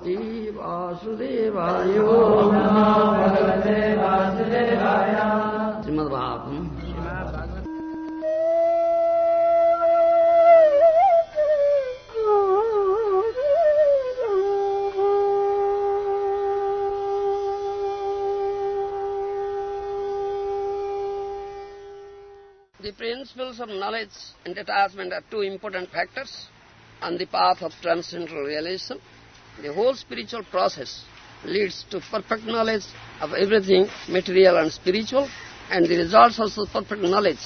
भगवती वासुदेवाय श्रीमद्भागवतम् The principles of knowledge and detachment are two important factors on the path of transcendental realization. The whole spiritual process leads to perfect knowledge of everything material and spiritual, and the results of such perfect knowledge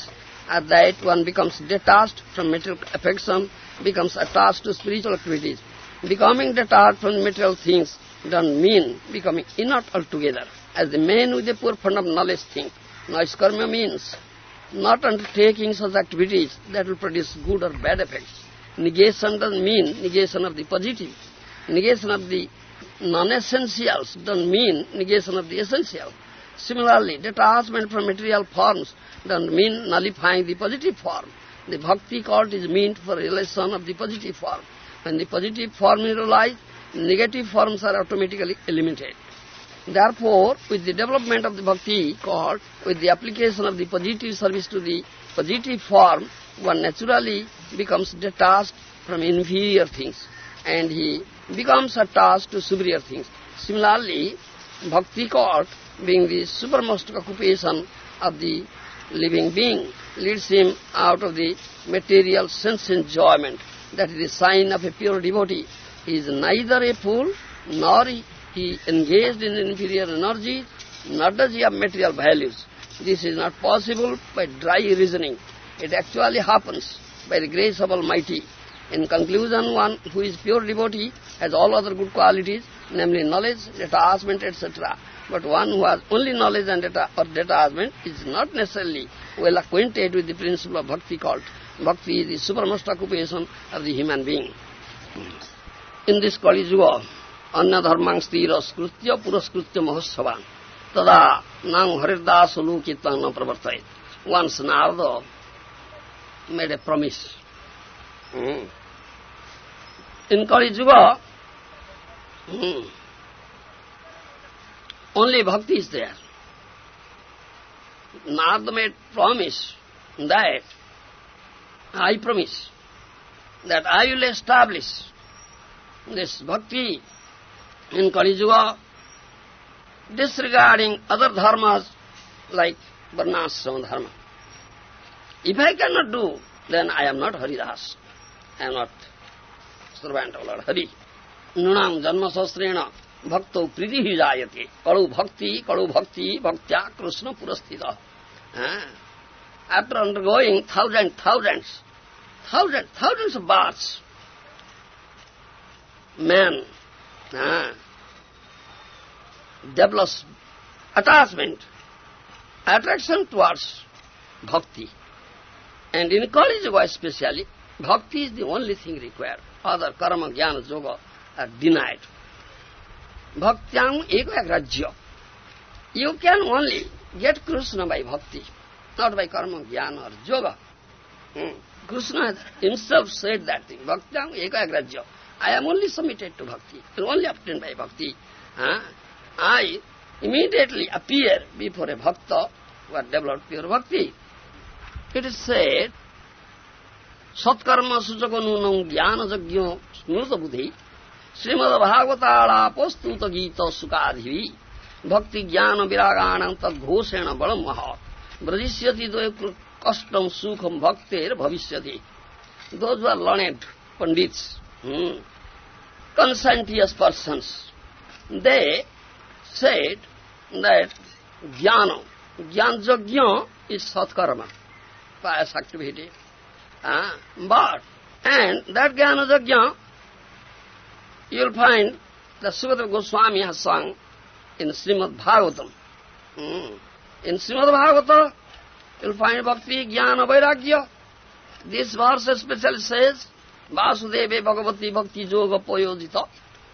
are that one becomes detached from material affection, becomes attached to spiritual activities. Becoming detached from material things doesn't mean becoming inert altogether, as the men with a poor fund of knowledge think. Naiskarma means not undertaking such activities that will produce good or bad effects. Negation doesn't mean negation of the positive. Negation of the non-essentials doesn't mean negation of the essential. Similarly, detachment from material forms doesn't mean nullifying the positive form. The bhakti cult is meant for realization of the positive form. When the positive form is realized, negative forms are automatically eliminated. Therefore, with the development of the bhakti cult, with the application of the positive service to the positive form, one naturally becomes detached from inferior things and he becomes attached to superior things. Similarly, bhakti cult, being the supermost occupation of the living being, leads him out of the material sense enjoyment. That is the sign of a pure devotee. He is neither a fool nor he engaged in inferior energy, nor does he have material values. This is not possible by dry reasoning. It actually happens by the grace of Almighty. In conclusion, one who is pure devotee has all other good qualities, namely knowledge, detachment, etc. But one who has only knowledge and deta or detachment is not necessarily well acquainted with the principle of bhakti cult. Bhakti is the supermost occupation of the human being. In this Kali Yuga, अन्य धर्मांग स्थिर स्कृत्य पुरस्कृत्य महोत्सवान तदा नाम हरिदास लोकित न प्रवर्तित once Narada made a promise. Mm. In Kali Yuga, mm, only bhakti is there. Narada made promise that I promise that I will establish this bhakti in Kali Yuga, disregarding other dharmas like Varnasrama dharma. If I cannot do, then I am not Haridas. एनॉट। जन्म हरि। भक्त प्रीति ही जायते। कड़ु भक्ति कड़ु भक्ति, भक्त्या Krishna पुरस्थित। After undergoing thousand thousands thousand thousands of bars man develops attachment attraction towards bhakti and in college especially bhakti is the only thing required. Other karma, jnana, yoga are denied. Bhaktyam ego agrajya. You can only get Krishna by bhakti, not by karma, jnana or yoga. Hmm. Krishna himself said that thing, bhaktyam ego agrajya. I am only submitted to bhakti, only obtained by bhakti. Huh? I immediately appear before a bhakta who has developed pure bhakti. It is said, सत्कर्म सूचक नूनौ ज्ञान यज्ञ स्मृत बुद्धि। श्रीमद भागवतालापस्तुत गीत सुखाधि भक्ति ज्ञान विरागाण तद्घोषेण बल महा ब्रजिष्यति कष्ट सुख भक्तेर भविष्यति। Those are learned pandit conscientious persons they set that gyan gyan yagya is satkarma pious activity Uh, but, and that jnana you'll find that Sukadeva Goswami has sung in Srimad Bhagavatam. Hmm. In Srimad Bhagavatam, you'll find Bhakti, Jnana, Vairagya. This verse especially says, Vasudeve Bhagavati Bhakti Yoga Poyodita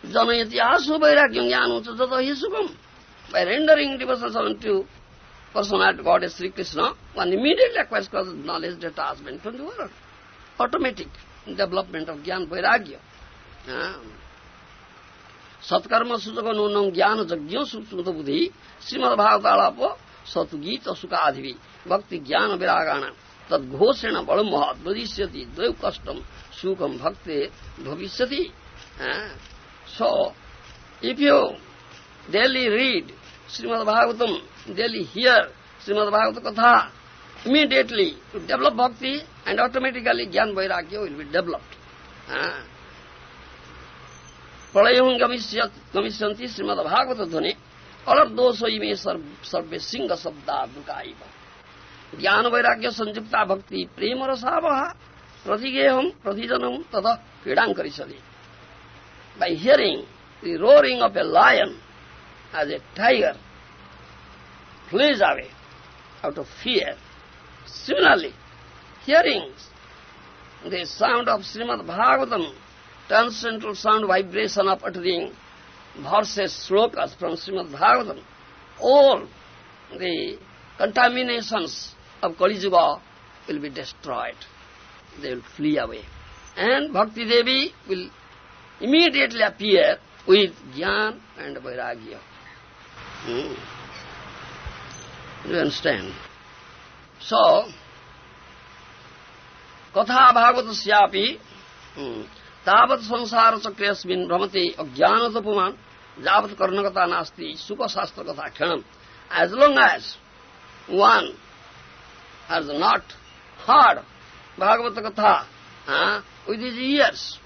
Janayati Asu Vairagyam Jnanu Tata Hisukam. By rendering devotions unto personality Goddess Sri Krishna, one immediately acquires knowledge detachment from the world. Automatic development of Jnana Vairagya. सत्कर्म सूचक नूनम ज्ञान यज्ञ सुकृत बुद्धि श्रीमद भागवतालाप सतुगीत सुखाधि भक्ति ज्ञान विरागाण तद्घोषेण बड़ महत भविष्य द्वैव कष्टम सुखम भक्ते भविष्य so if you daily read Srimad Bhagavatam they'll hear Srimad Bhagavata Katha, immediately develop bhakti and automatically Jnana Vairagya will be developed. Pralayam gamishyanti Srimad Bhagavata dhane alardosho ime sarve singa sabda dukaiva. ज्ञान वैराग्य संयुक्ता bhakti premara sabaha प्रतिगेहम प्रतिजनम tada क्रीडां करिषदि By hearing the roaring of a lion as a tiger flees away out of fear. Similarly, hearing the sound of Srimad Bhagavatam transcendental sound vibration of uttering verses, slokas from Srimad Bhagavatam, all the contaminations of Kali Yuga will be destroyed. They will flee away. And Bhakti Devi will immediately appear with Jnana and Vairagya. Hmm. You understand? So, katha bhagavata syapi tavat samsara chakriyasmin brahmati ajnanata puman javat karnakata nasti sukha shastra katha kshanam. As long as one has not heard Bhagavata katha uh, with his ears,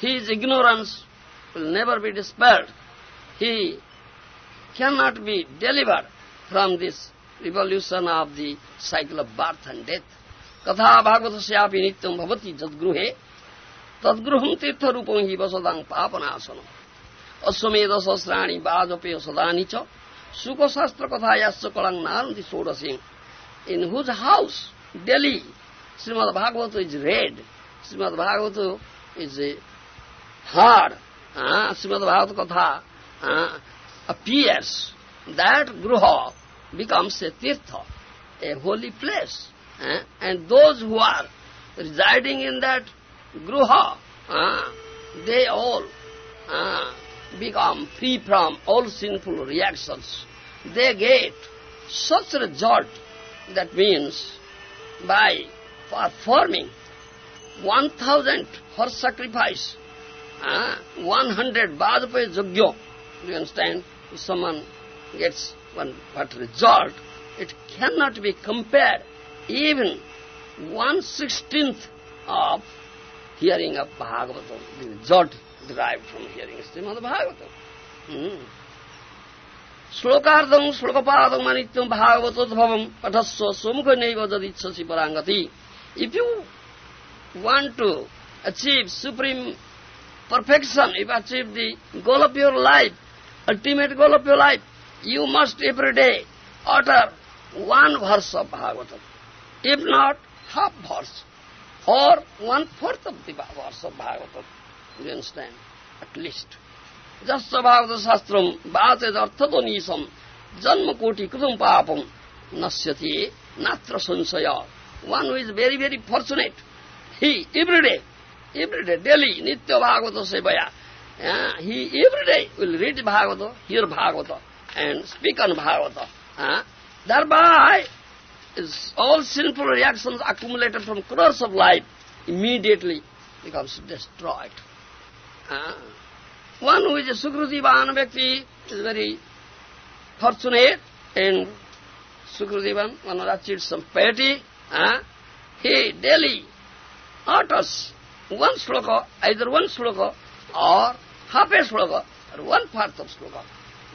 his ignorance will never be dispelled. He cannot be delivered from this revolution of the cycle of birth and death. Katha bhagavatasyapi nityam bhavati jadgruhe तद्गृहम तीर्थ रूपम ही वसदांग पापनाशन अश्वमेध सहस्राणी बाजपेय सदानी च सुख शास्त्र कथा याच कलंग नारंदी षोडशी in whose house daily Shrimad Bhagavatam is read Shrimad Bhagavatam is heard Shrimad Bhagavatam कथा appears that gruha becomes a tirtha, a holy place. Eh? And those who are residing in that gruha, uh, they all uh, become free from all sinful reactions. They get such result, that means by performing 1000 horse sacrifice, uh, 100 Vajapeya Yajna, you understand, someone gets one what result, it cannot be compared even one sixteenth of hearing of Bhagavatam, the result derived from hearing Srimad Bhagavatam. Hmm. श्लोकार्धम श्लोकपादम अनित्यम भागवतोद्भवम पठस्व Sumukh naive जदिच्छसि परांगति if you want to achieve supreme perfection, if you achieve the goal of your life, ultimate goal of your life, you must every day utter one verse of Bhagavatam. If not, half verse. or one-fourth of the verse of Bhagavatam. You understand? At least. Jasya Bhagavata Shastram Bhate Arthadonisam Janma Koti Kutum Papam Nasyati Natra Sansaya. One who is very, very fortunate. He, every day, every day, daily, Nitya Bhagavata Sevaya, uh, he every day will read Bhagavata, hear Bhagavata, and speak on Bhagavata. Uh, thereby, is all sinful reactions accumulated from crores of life immediately becomes destroyed. One who is a Sukrutivan Vyakti is very fortunate and Sukrutivan, one who achieved some piety, he daily utters one sloka, either one sloka or half a sloka or one part of sloka.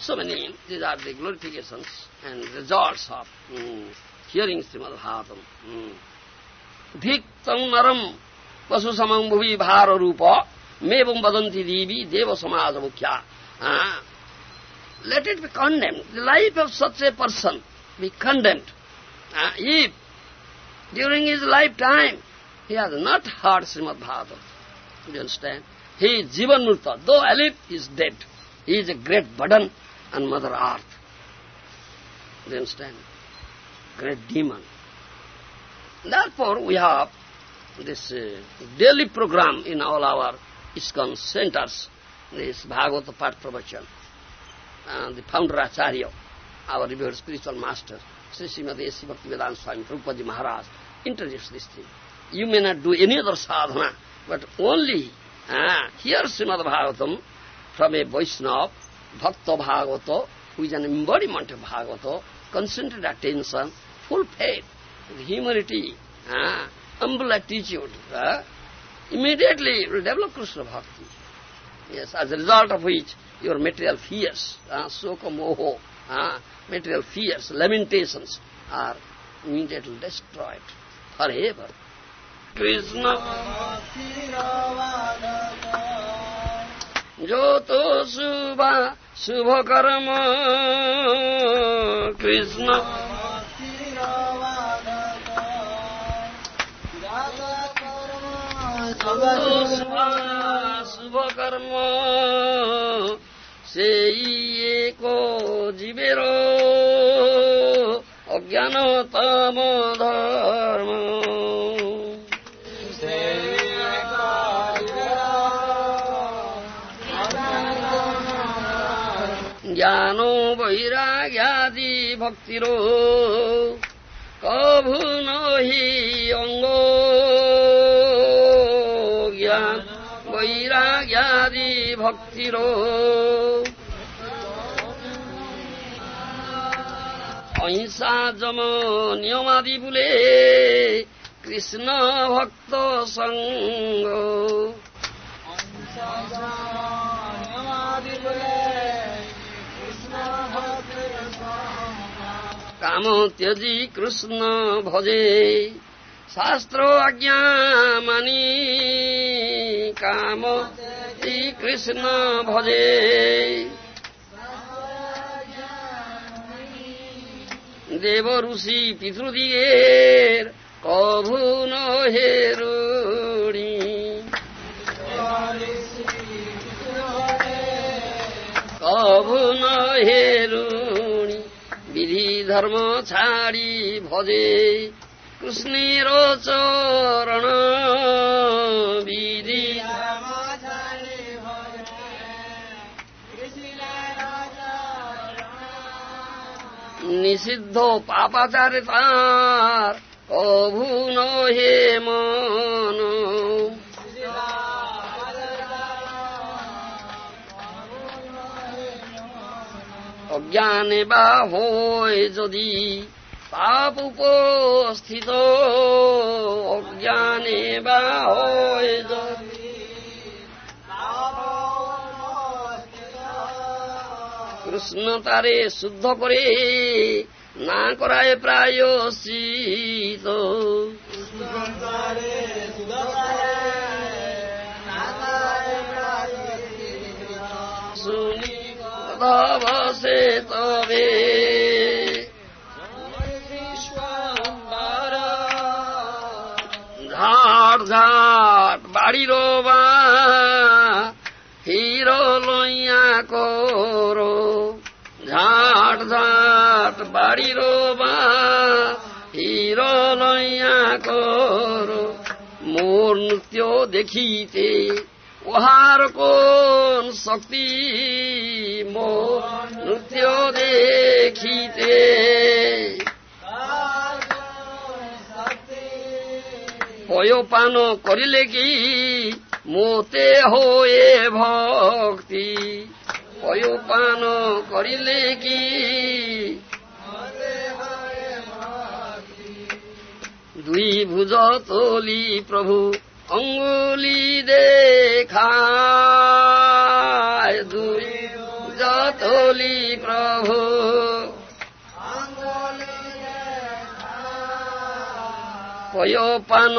So many, these are the glorifications and results of mm, hearing Srimad Bhagavatam. Mm. Dhik naram pasu samang bhuvi bhara rupa mevam vadanti devi deva samaja mukhya. Uh, let it be condemned. The life of such a person be condemned. Uh, if during his lifetime he has not heard Srimad Bhagavatam, you understand? He is Jivan Murta. Though alive, he is dead. He is a great burden on Mother Earth. You understand? Great demon. Therefore, we have this uh, daily program in all our ISKCON centers, this Bhagavata Pat Pravachan. Uh, the founder Acharya, our revered spiritual master, Sri Srimad A.C. Bhaktivedanta Swami Prabhupada Maharaj, introduced this thing. You may not do any other sadhana, but only uh, hear Srimad Bhagavatam from a Vaishnava, bhakta Bhagavata who is an embodiment Bhagavata concentrate attention full faith humility humble एटीच्यूड immediately you develop Krishna bhakti yes as result of which your material fears shoka moha material fears limitation are immediately destroyed forever Krishna যত শুভা শুভকর্ম কৃষ্ণ। শুভকর্ম সেই এক জীবের অজ্ঞানতম ধর্ম। বৈরাগ্যাদি ভক্তির। কভু নহি অঙ্গ জ্ঞান বৈরাগ্যাদি ভক্তির। অহিংসা যম নিয়মাদি বলে কৃষ্ণ ভক্ত সঙ্গ। কাম ত্যাজি কৃষ্ণ ভজে শাস্ত্র আজ্ঞা মানি কাম কৃষ্ণ ভজে দেব ঋষি পিতৃদিগের কভু নহে রুণী কভু নহে ধর্ম ছাড়ি ভজে। কৃষ্ণের চরণ বিধি। নিষিদ্ধ পাপাচারে তার কভু নহে মন। অজ্ঞানে বা হয় যদি পাপ উপস্থিত, অজ্ঞানে বা হয় যদি কৃষ্ণ তারে শুদ্ধ করে না করায় প্রায় শীত শুনি বসে তবে। ঝাড় ঝাড় বাড়ির বা হিরো লইয়া করো। ঝাড় ঝাড় বাড়ির বা হিরো লইয়া করো। মোর নৃত্য দেখিতে ওহার কোন শক্তি নৃত্য দেখিতে। পয় পান করিলে কি মোতে হয়ে ভক্তি? পয়োপান করিলে কি দুই ভুজ তলি প্রভু অঙ্গুলি দেখায়। দুই তুলি প্রভু পয়পান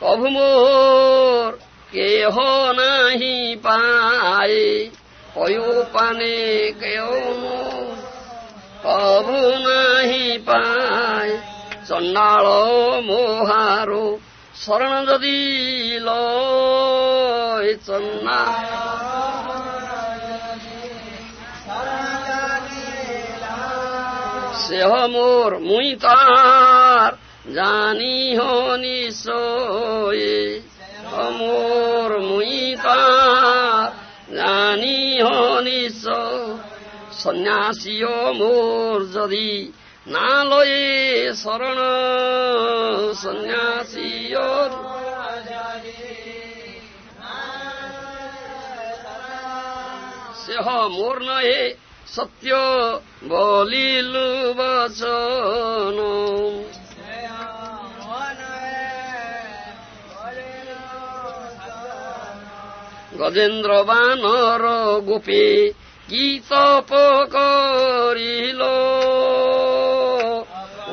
কভু মোর কেহ নাহি পায় পয়পানে কেউ কভু নাহি পায় চন্ডাল মোহারু শরণ যদি লয় চন্ডাল সেহ মোর মুই তাৰ জানি নিশ্চয়। মোর মুই তাৰ জানি নিশ্চয়। সন্ন্যাসীয় মোর যদি না লয়ে শরণ সন্ন্যাসীয় সেহ মোর নহে সত্য। বলিলু বচন। গজেন্দ্র বানর গোপে কি তপ করিল।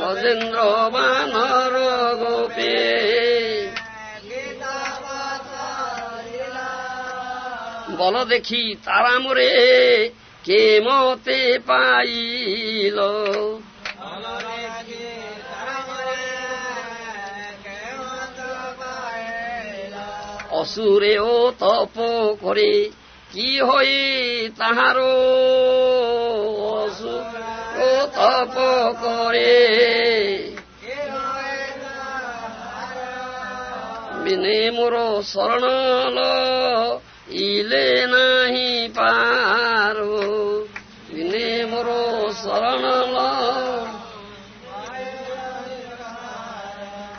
গজেন্দ্র বানর গোপে বল দেখি তারা মোরে কে মতে পাইল অসুরে ও তপ করে কি হয়ে তাহার অসুর ও তপ করে বিনে মোর শরণ ইলে নাহি মোর শরণ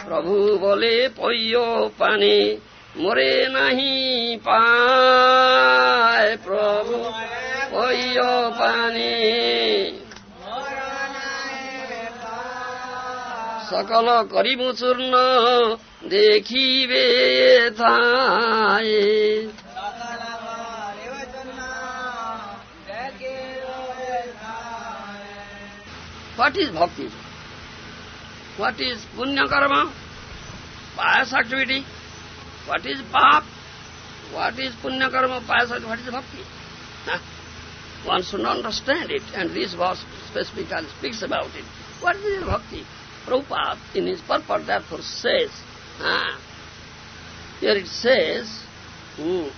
প্রভু বলে পయ్য পানে মোরে নাহি পায় প্রভু। পయ్য পানে সকল করিমু চূর্ণ দেখিবে থায়ে। What is bhakti? What is punya karma? Pious activity? What is pap? What is punya karma, pious activity? What is bhakti? Huh? One should understand it, and this verse specifically speaks about it. What is bhakti? Prabhupada, in his purport, therefore says, ah, here it says hmm,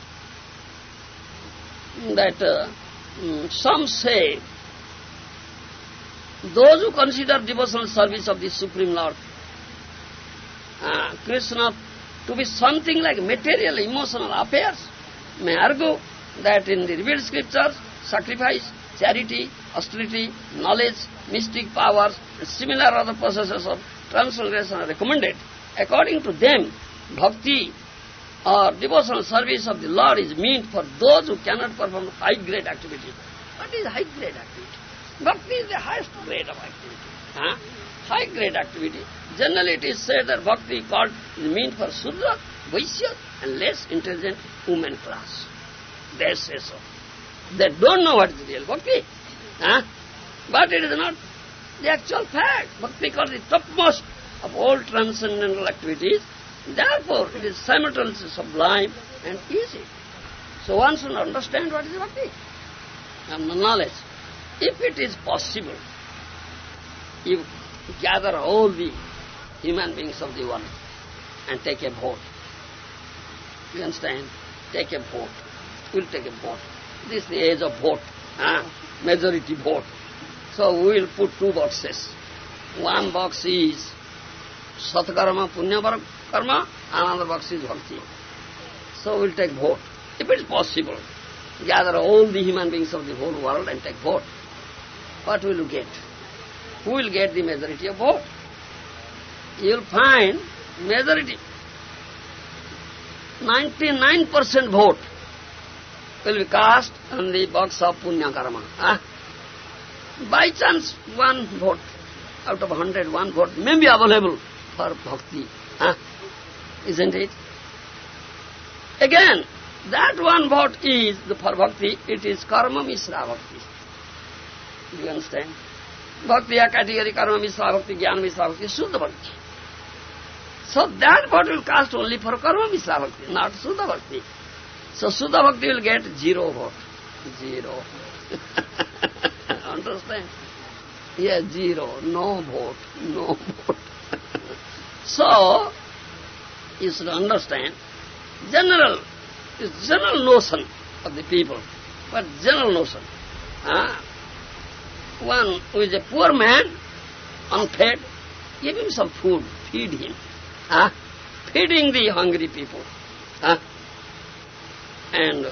that uh, hmm, some say those who consider devotional service of the Supreme Lord, uh, Krishna, to be something like material, emotional affairs, may argue that in the revealed scriptures, sacrifice, charity, austerity, knowledge, mystic powers, and similar other processes of transformation are recommended. According to them, bhakti or devotional service of the Lord is meant for those who cannot perform high-grade activities. What is high-grade activity? Bhakti is the highest grade of activity. Huh? High-grade activity. Generally it is said that bhakti cult is meant for Sudra, Vaishya and less intelligent women class. They say so. They don't know what is real bhakti. Huh? But it is not the actual fact. Bhakti called the topmost of all transcendental activities. Therefore, it is simultaneously sublime and easy. So one should understand what is bhakti and the knowledge. If it is possible, you gather all the human beings of the world and take a vote. You understand? Take a vote. We'll take a vote. This is the age of vote, huh? majority vote. So we will put two boxes. One box is Satkarma, Punya Karma, another box is Bhakti. So we'll take vote. If it is possible, gather all the human beings of the whole world and take vote. What will you get? Who will get the majority of vote? You will find majority. 99% vote will be cast on the box of punya karma. Huh? By chance, one vote out of hundred, one vote may be available for bhakti. Huh? Isn't it? Again, that one vote is the for bhakti, it is karma misra bhakti. भक्ति या category कर्म मिश्रा भक्ति ज्ञान mishra bhakti shuddha bhakti so that what will cost only for karma mishra bhakti not shuddha bhakti so shuddha bhakti will get zero vote zero understand yeah zero no vote no vote so you should understand general general notion of the people but general notion one who is a poor man, unfed, give him some food, feed him. Ah, feeding the hungry people. Ah, and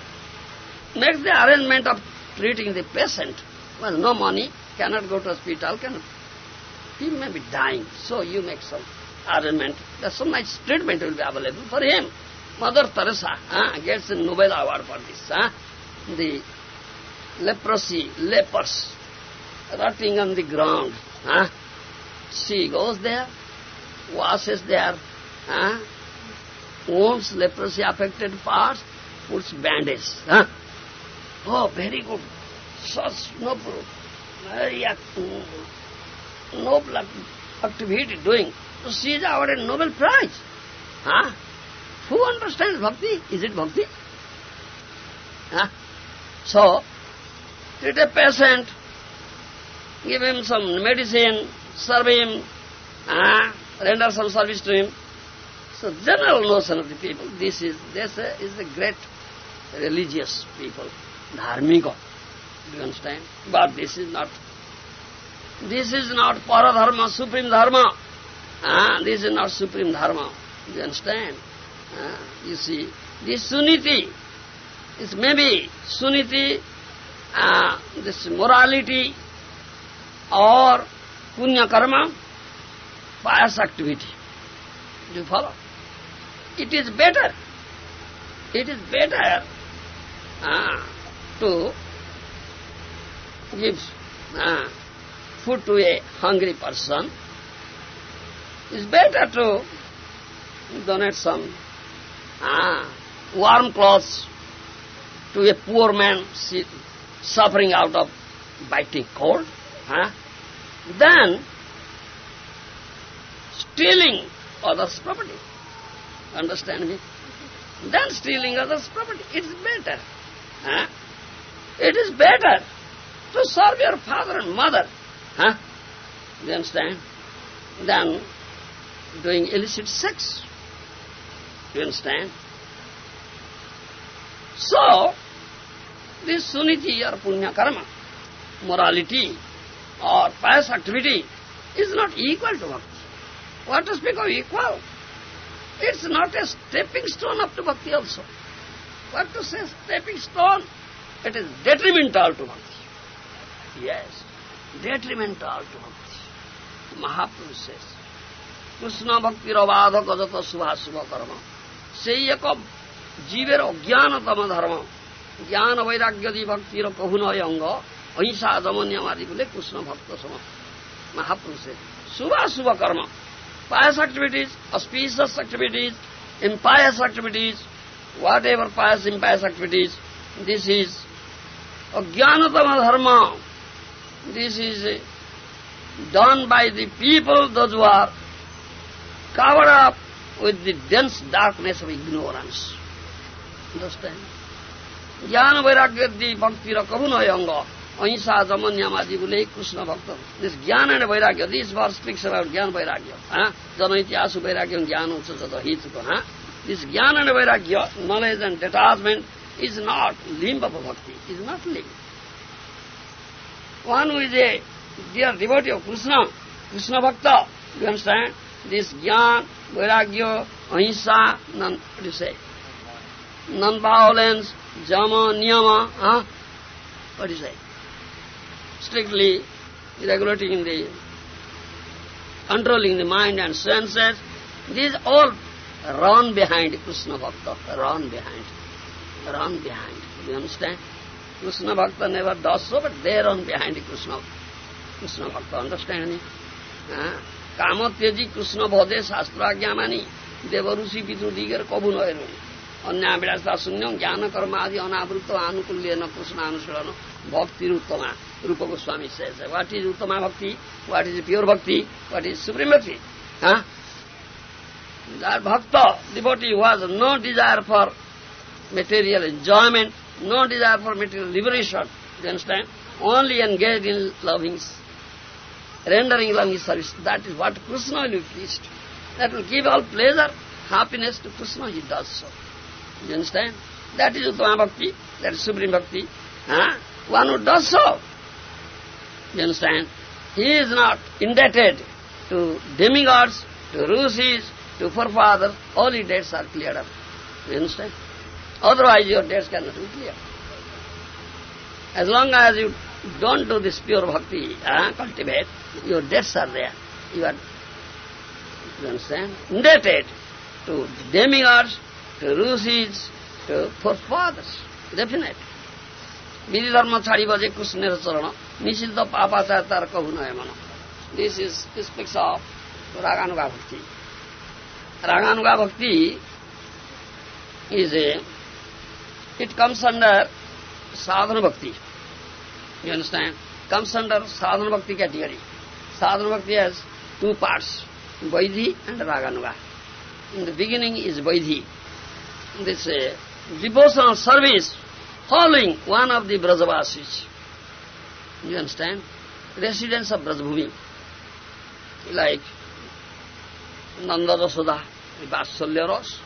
make the arrangement of treating the patient. Well, no money, cannot go to hospital, cannot. He may be dying, so you make some arrangement. There's some nice treatment will be available for him. Mother Teresa uh, gets a Nobel Award for this. Uh, the leprosy, lepers, rotting on the ground. Uh, she goes there, washes their uh, wounds, leprosy affected parts, puts bandage. Huh? Oh, very good. Such noble, very noble activity doing. She is awarded Nobel Prize. Huh? Who understands bhakti? Is it bhakti? Huh? So, treat a patient, give him some medicine, serve him, uh, render some service to him. So general notion of the people, this is this is the great religious people, dharmika. Do you understand? But this is not, this is not paradharma, supreme dharma. Ah, this is not supreme dharma. Do you understand? Ah, you see, this suniti, is maybe suniti, ah, this morality, or punya karma, pious activity. Do you follow? It is better. It is better uh, to give uh, food to a hungry person. It's better to donate some uh, warm clothes to a poor man suffering out of biting cold uh, than stealing others' property. Understand me? Then stealing others' property. It's better. Huh? It is better to serve your father and mother. Huh? You understand? Than doing illicit sex. You understand? So, this suniti or punya karma, morality or pious activity is not equal to bhakti. What to speak of equal? It's not a stepping stone up to bhakti also. What to say stepping stone? It is detrimental to bhakti. Yes, detrimental to bhakti. Mahaprabhu says, Krishna ভক্তির অবাধ গজত শুভাশুভ কর্ম সেই এক জীবের অজ্ঞানতম ধর্ম জ্ঞান বৈরাগ্যদি ভক্তির কহুনয় অঙ্গ अहिंसा अदमन्यम आदि बोले, कृष्ण भक्त सम महापुरुष है shubha ashubha karma. Pious activities auspicious activities impious activities whatever pious impious activities this is ajnanatam dharma. This is done by the people the who are cover up with the dense darkness of ignorance jnana vairagya the भक्ति र करुण अंग अहिंसा जमन यामादी उसले कृष्ण भक्त ज्ञान नै भइराख्यो this verse speaks about ज्ञान भइराख्यो जनइतिहास भइराख्यो ज्ञान हुन्छ जस हितको this jnana and vairagya knowledge and detachment is not limb of bhakti is not limb one which a dear revert Krishna Krishna bhakta understand this ज्ञान वैराग्य अहिंसा नन से नन भाओलेन्स जम नियम हँ परिसाई strictly regulating the, controlling the mind and senses. These all run behind Krishna Bhakta, run behind, run behind. You understand? Krishna Bhakta never does so, but they run behind Krishna, Krishna Bhakta. Understand me? काम त्यजी कृष्ण भदे शास्त्र आज्ञा मानी देवऋषि पितृ दिगेर कबु नहेरु अन्य विलासता शून्य ज्ञान कर्म Bhakti Uttama. Rupa Goswami says. What is Uttama Bhakti? What is pure Bhakti? What is supreme Bhakti? Huh? That Bhakta, devotee who has no desire for material enjoyment, no desire for material liberation, you understand? Only engaged in loving, rendering loving service. That is what Krishna will be. That will give all pleasure, happiness to Krishna, he does so. You understand? That is Uttama Bhakti, that is Supreme Bhakti. Ah. One who does so. You understand? He is not indebted to demigods, to rishis, to forefathers. All his debts are cleared up. You understand? Otherwise your debts cannot be cleared. As long as you don't do this pure bhakti, uh, cultivate, your debts are there. You are, you understand, indebted to demigods, to rishis, to forefathers, definite. विधिधर्म छाड़ी बजे कृष्ण चरण निषिद्ध पापाचार तर्क हुन मन this is speaks of raganuga bhakti raganuga bhakti is a it comes under sadhana bhakti you understand comes under साधन bhakti category sadhana bhakti has two parts, Vaidhi and raganuga in the beginning is Vaidhi. This devotional service following one of the Brajavasis. You understand? Residents of Brajbhumi. Like Nanda Rasudha, Vatsalya Ras,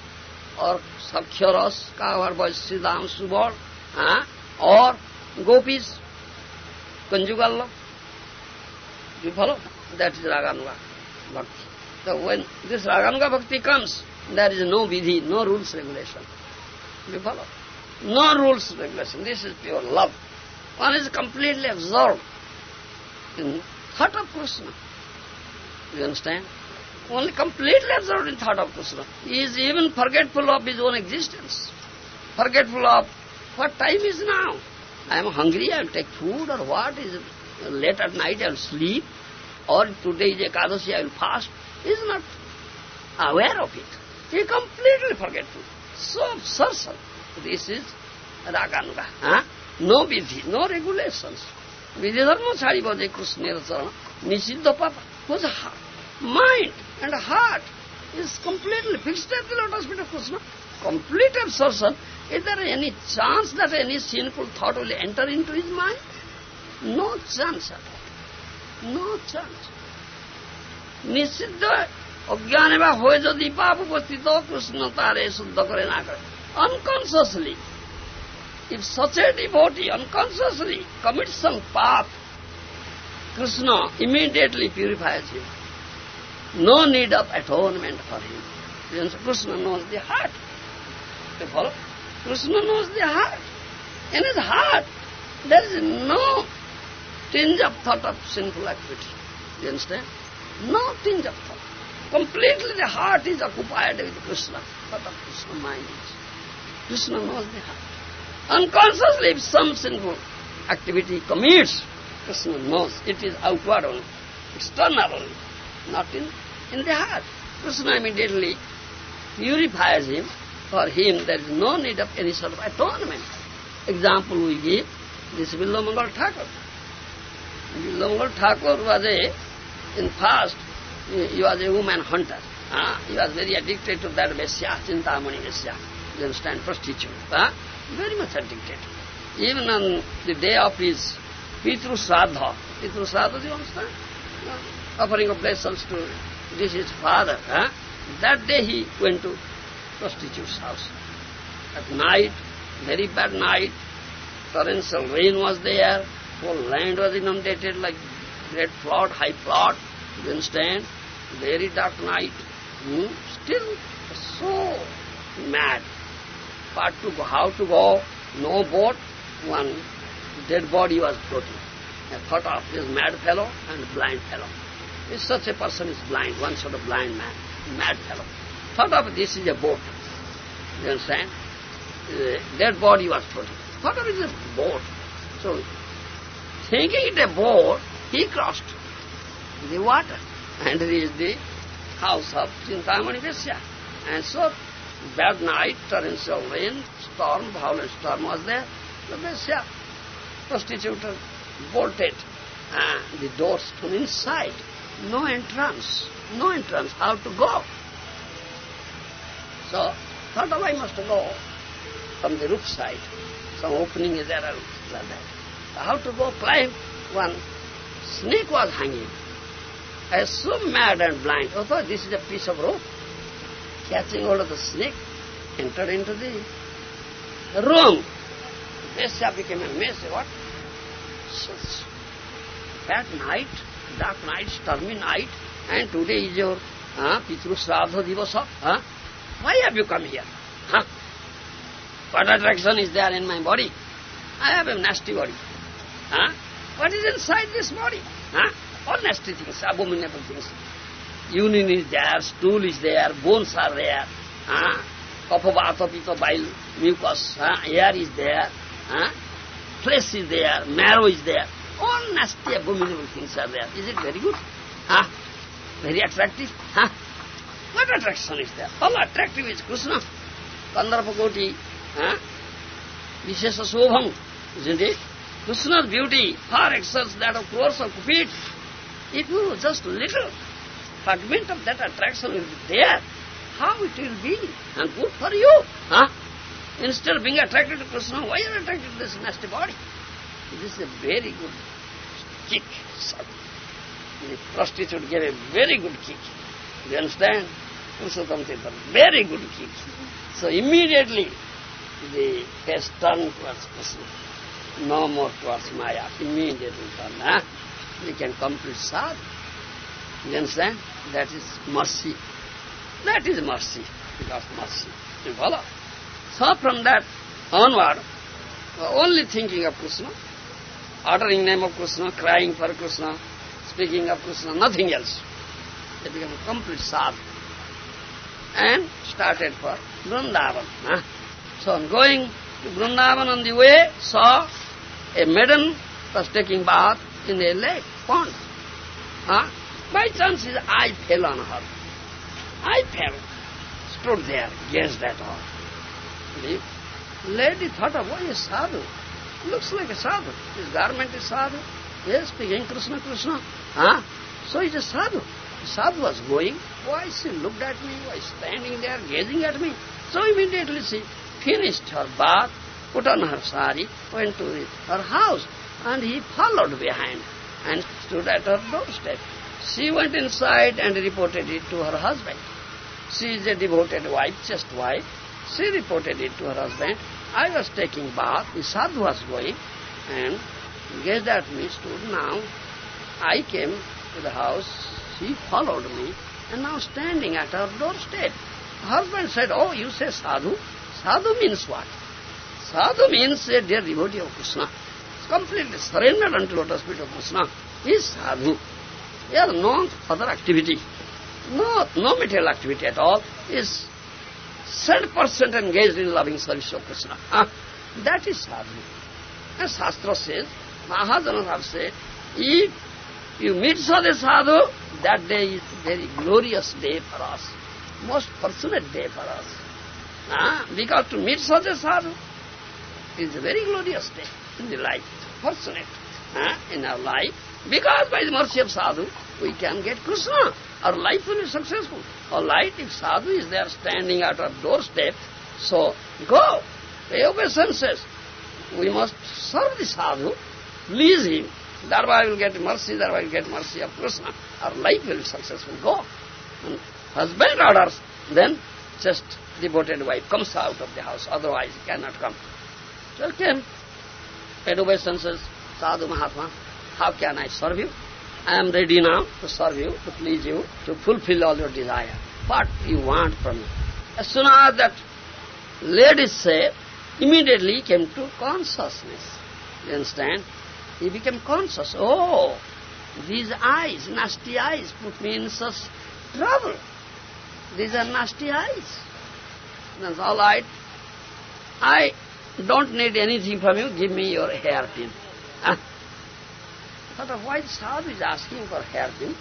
Sakhya Ras, covered by Siddham Subal, uh, or Gopis, conjugal love. You follow? That is Raganuga Bhakti. So when this Raganuga Bhakti comes, there is no vidhi, no rules, regulation. You follow? No rules, regulation. This is pure love. One is completely absorbed in thought of Krishna. You understand? Only completely absorbed in thought of Krishna. He is even forgetful of his own existence. Forgetful of what time is now. I am hungry, I will take food or what is it? late at night I will sleep, or today is Ekadasi, I will fast, he is not aware of it. He is completely forgetful. So absurd. This is Raganuga. Huh? No vidhi, no regulations. Vidhi dharma chari bhaje Krishna charana. Nisiddha papa. Whose mind and heart is completely fixed at the lotus feet of Krishna. Complete absorption. Is there any chance that any sinful thought will enter into his mind? No chance at all. No chance. নিষিদ্ধ অজ্ঞানে বা হয়ে যদি পাপ উপস্থিত কৃষ্ণ তারে শুদ্ধ করে না করে unconsciously if such a devotee unconsciously commits some path krishna immediately purifies him no need of atonement for him Because krishna knows the heart you follow krishna knows the heart in his heart there is no tinge of thought of sinful activity. You understand? No tinge of thought. Completely the heart is occupied with Krishna. Thought of Krishna mind is. Krishna knows the heart. Unconsciously if some sinful activity commits, Krishna knows it is outward only, external only, not in, in the heart. Krishna immediately purifies him. For him there is no need of any sort of atonement. Example we give, this Villamangal Thakur. Villamangal Thakur was a, in past, he was a woman hunter. Uh, he was very addicted to that Vesya, Chintamani Vesya. You understand, prostitute. Uh, very much addicted. Even on the day of his Pitru Sraddha, Pitru Sraddha, do you understand? Uh, offering obeisance to this his father. Uh, that day he went to prostitute's house. At night, very bad night, torrential rain was there, whole land was inundated like great flood, high flood, you understand? Very dark night. Hmm? Still so mad. But to how to go? No boat, one dead body was floating. I thought of this mad fellow and blind fellow. If such a person is blind, one sort of blind man, mad fellow. thought of this is a boat. You understand? Uh, dead body was floating. Thought of it is a boat. So, thinking it a boat, he crossed the water and reached the house of Chintamani Vesya. And so, bad night, torrential rain, storm, violent storm was there. The Vesya, prostitute, bolted and the doors from inside. No entrance. No entrance. How to go? So, thought of I must go from the roof side. Some opening is there, like that. How to go climb? One snake was hanging. I was so mad and blind. I thought this is a piece of rope. Catching hold of the snake, entered into the room. Mesha became a mess. What? Such bad night, dark night, stormy night, and today is your uh, Pitru Sraddha Divasa. Huh? Why have you come here? Huh? What attraction is there in my body? I have a nasty body. Huh? What is inside this body? Huh? All nasty things, abominable things. Urine is there, stool is there, bones are there. Huh? Kapha, bile, mucus, huh? hair is there. Huh? Flesh is there, marrow is there. All nasty, abominable things are there. Is it very good? Huh? Very attractive? Huh? What attraction is there? All attractive is Krishna. Kandarapakoti, huh? Vishesha Sobham, isn't it? Krishna's beauty far excels that of crores of feet. If you just little fragment of that attraction is there, how it will be and good for you. Huh? Instead of being attracted to Krishna, why are you attracted to this nasty body? This is a very good kick. The prostitute gave a very good kick. You understand? Purushottam Tirtha, very good kick. So immediately the face turned towards Krishna. No more towards Maya. Immediately turn. Huh? We can complete sadhu. You understand? That is mercy. That is mercy. Because mercy. Follow? So from that onward, only thinking of Krishna, uttering name of Krishna, crying for Krishna, speaking of Krishna, nothing else. They become a complete sadhu. And started for Vrindavan. So on going to Vrindavan on the way, saw a maiden was taking bath in a lake, pond. Huh? By chance eye fell on her. I fell. Stood there, gazed at her. The lady thought oh, of, why a sadhu? Looks like a sadhu. His garment is sadhu. Yes, speaking Krishna, Krishna. Huh? So he's a sadhu. The sadhu was going. Why she looked at me? Why standing there gazing at me? So immediately she finished her bath, put on her sari, went to her house, and he followed behind and stood at her doorstep. She went inside and reported it to her husband. She is a devoted wife, just wife. She reported it to her husband. I was taking bath, the sadhu was going, and gazed at me, stood now. I came to the house, she followed me, and now standing at her doorstep. Husband said, oh, you say sadhu? Sadhu means what? Sadhu means a dear devotee of Krishna. Completely surrendered unto lotus feet of Krishna. Is sadhu. He has no other activity. No, no material activity at all. Is 100% engaged in loving service of Krishna. Ah, that is sadhu. And Shastra says, Mahajanas have said, if you meet such a sadhu, that day is a very glorious day for us. Most fortunate day for us. Ah, because to meet such a sadhu is a very glorious day in the life. Fortunate ah, in our life. Because by the mercy of sadhu, we can get Krishna. Our life will be successful. All right, if sadhu is there standing at our doorstep, so go, pay obeisances. We must serve the sadhu, please him. Thereby will get mercy, thereby will get mercy of Krishna. Our life will be successful. Go. And husband orders, then just devoted wife comes out of the house, otherwise he cannot come. So came, paid obeisances, sadhu Mahatma, how can I serve you? I am ready now to serve you, to please you, to fulfill all your desire. What you want from me. As soon as that lady said, immediately came to consciousness. You understand? He became conscious. Oh, these eyes, nasty eyes, put me in such trouble. these are nasty eyes. That's all right. I don't need anything from you, give me your hairpin. But why Sadhu is asking for hairpin?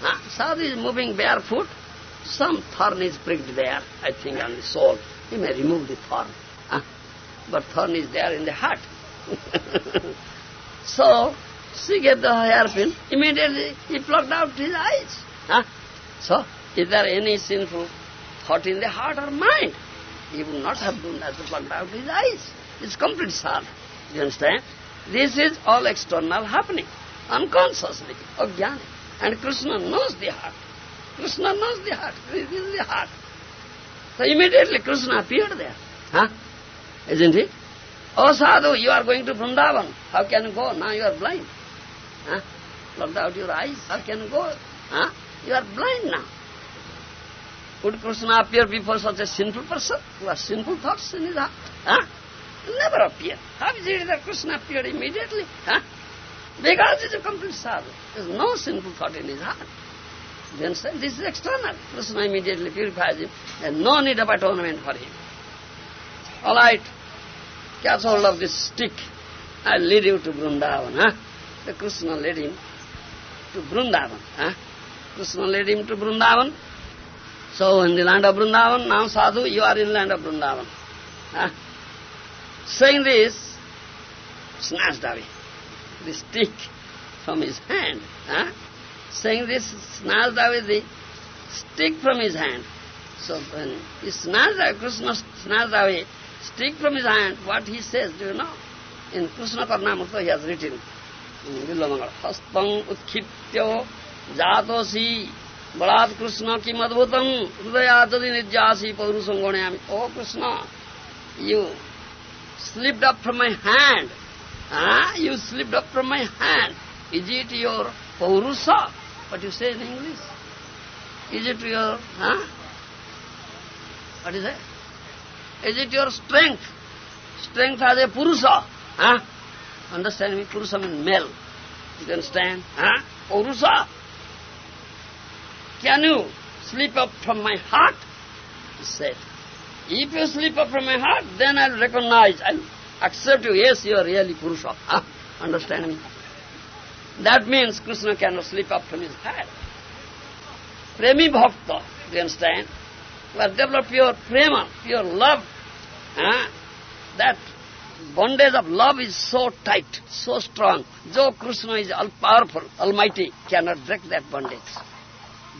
Huh? Sadhu is moving barefoot, some thorn is pricked there, I think, on the sole. He may remove the thorn. Huh? But thorn is there in the heart. so, she gave the hairpin, immediately he plucked out his eyes. Huh? So, is there any sinful thought in the heart or mind? He would not have done that to pluck out his eyes. It's complete sad. You understand? This is all external happening, unconsciously, jnana. And Krishna knows the heart. Krishna knows the heart. This is the heart. So immediately Krishna appeared there. Huh? Isn't it? Oh sadhu, you are going to Vrindavan. How can you go? Now you are blind. Huh? Plucked out your eyes. How can you go? Huh? You are blind now. Would Krishna appear before such a sinful person who has sinful thoughts in his heart? Huh? Never appear. How is it that Krishna appeared immediately? Huh? Because he's a complete sadhu. There's no sinful thought in his heart. Then say, this is external. Krishna immediately purifies him. There's no need of atonement for him. All right. Catch hold of this stick. I'll lead you to Vrindavan. Huh? The Krishna led him to Vrindavan. Huh? Krishna led him to Vrindavan. So in the land of Vrindavan, now sadhu, you are in the land of Vrindavan. Huh? Saying this, snatched away the stick from his hand. Huh? Saying this, snatched away the stick from his hand. So when he snatched away, Krishna snatched away stick from his hand, what he says, do you know? In Krishna Karnamrita he has written, Villamangala, Hastang Utkiptyo Jatosi Balat Krishna Kim Adbhutam Hridayatadi Nijjasi Paurusangonyami. Oh Krishna, you slipped up from my hand. Ah, you slipped up from my hand. Is it your paurusa? What you say in English? Is it your, huh? What is it? Is it your strength? Strength as a purusa. Huh? Understand me? Purusa means male. You understand? Huh? Purusa. Can you slip up from my heart? He said. If you slip up from my heart, then I'll recognize, I'll accept you. Yes, you are really Purusha. Understand me? That means Krishna cannot slip up from his heart. Premi Bhakta, do you understand? You have developed pure prema, pure love. Ah, that bondage of love is so tight, so strong. Though Krishna is all-powerful, almighty, cannot break that bondage.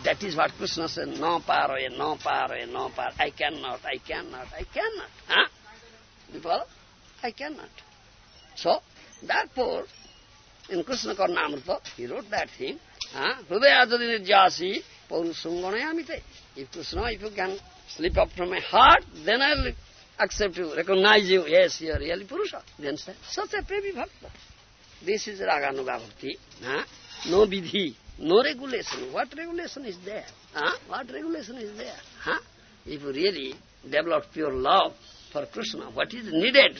That is what Krishna said, no power, no power, no power. I cannot, I cannot, I cannot. Huh? You follow? I cannot. So, therefore, in Krishna Karnamrita, he wrote that thing, Hrudayajadi nirjasi paurusunganayamite. If Krishna, if you can slip up from my heart, then I'll accept you, recognize you. Yes, you are really Purusha. You understand? Such a Bhakta. This is Raganuga Bhakti. Huh? No vidhi, no regulation. What regulation is there? Huh? What regulation is there? Huh? If you really develop pure love for Krishna, what is needed?